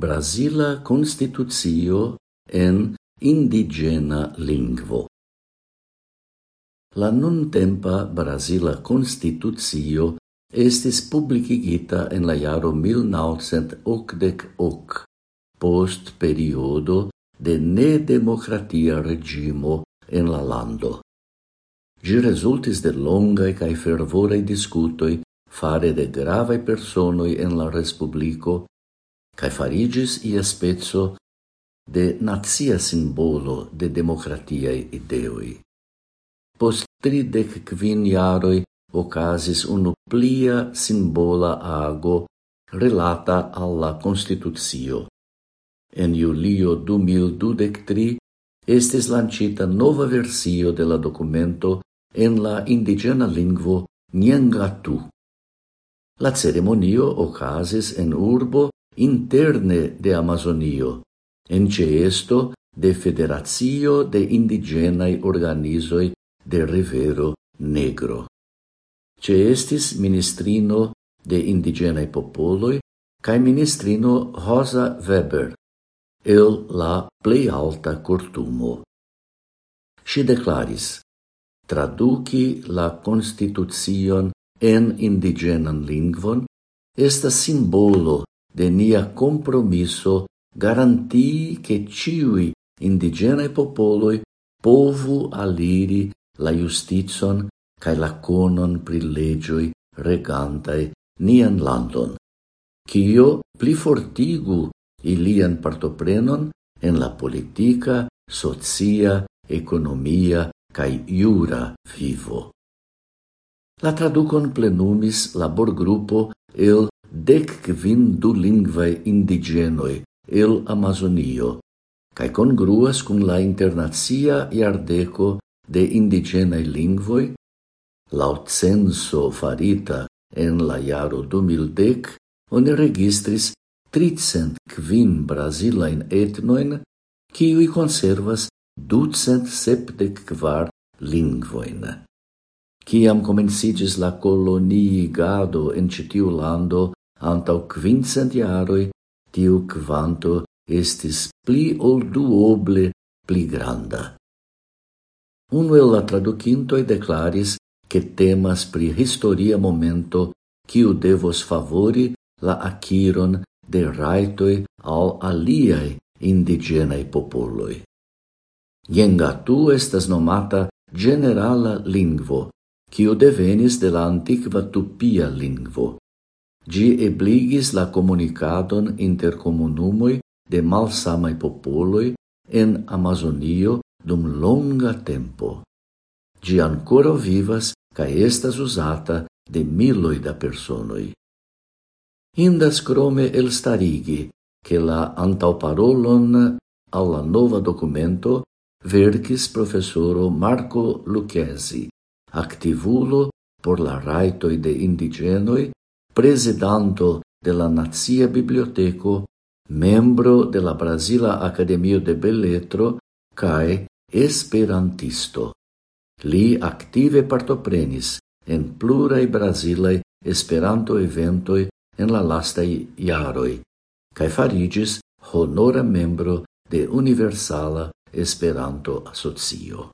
Brasila Constitucio en indigena lingvo. La nuntempa Brasila Constitucio estis publicigita en la jaro 1988 post periodo de nedemocratia regimo en la lando. Gi resultis de longae cae fervorei discutoi fare de gravae personoi en la respublico cae farigis ia spezzo de nazia simbolo de democratiae ideoi. Post tridec quin jaroi ocasis unu plia simbola ago relata alla Constitutio. En julio 2023 estes lancita nova versio de la documento en la indigena lingvo Nyangatu. La ceremonio ocasis en urbo interne de Amazonio, en ceesto de Federazio de Indigenai Organizoi de Rivero Negro. Ceestis ministrino de indigenai popoloi cae ministrino Rosa Weber, el la plei alta cortumo. Si declaris, traduci la constitucion en indigenan lingvon estas simbolo de nia compromisso garantii che ciui indigenae popoloi povu aliri la justizon cae la conon pri legioi regantae nian landon, cio pli fortigu ilian partoprenon en la politica, socia, economia cae iura vivo. La traducon plenumis labor grupo el dec quin du lingvae indigenoi el Amazonio, cae congruas cum la internazia iardeco de indigenae lingvoi, laut censo farita en la iaro 2010, oni registris tricent quin brasilain etnoin, ciui conservas ducent septec quar lingvoin. Ciam comencidis la colonii gado en citiu lando, antau quincent iaroi, tiu quanto estis pli ol duoble pli granda. Uno el la traducintoi declaris che temas pri historia momento quiu devos favori la aciron de raitoi al aliai indigenae popoloi. Gengatu estas nomata generala lingvo, quiu devenis de la antiqua tupia lingvo, Gi ebligis la comunicadon inter comunumoi de malsamai popoloi en Amazonio dum longa tempo. Gi ancora vivas ca estas usata de miloi da personoi. Indas crome el starigi che la antauparolon al la nova documento verkis professoro Marco Lucchesi, activulo por la raitoi de indigenoi presidanto de la Nazia Biblioteco, membro de la Brasila Akademio de Belletro, cae esperantisto. Li aktive partoprenis en plurai brazilaj esperanto eventoi en la lastai iaroi, cae farigis honora membro de Universala Esperanto-Asocio.